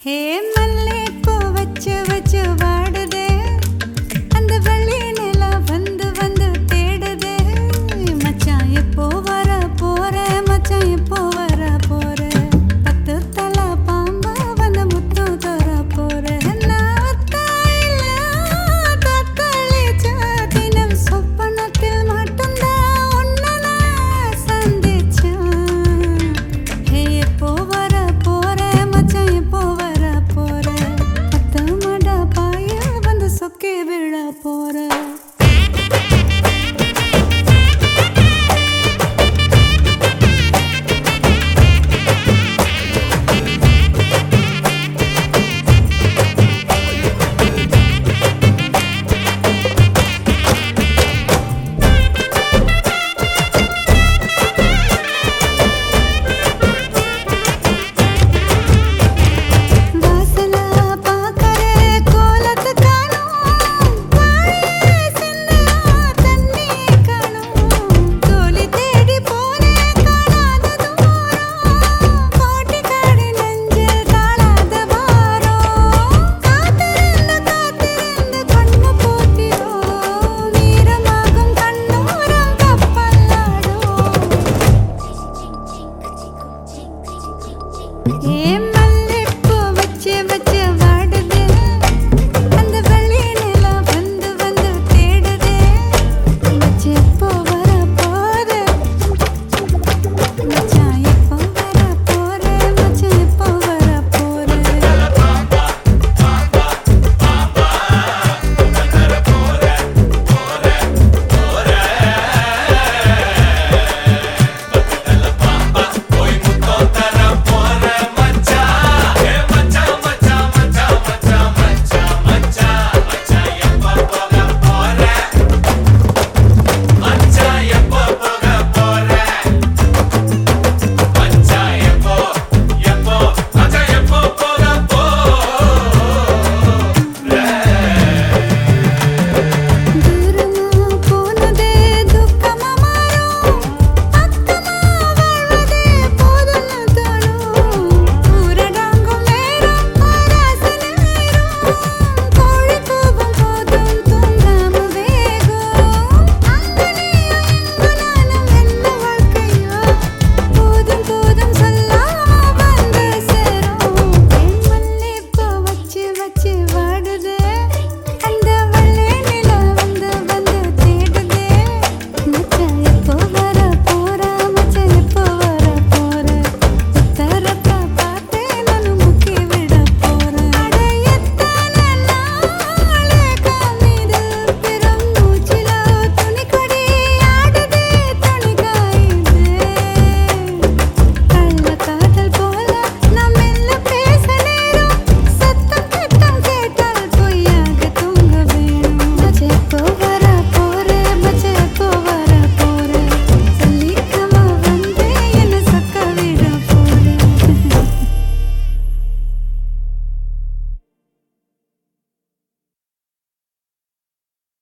ஹே மல்லே பூ வச்சு வச்சு வாழ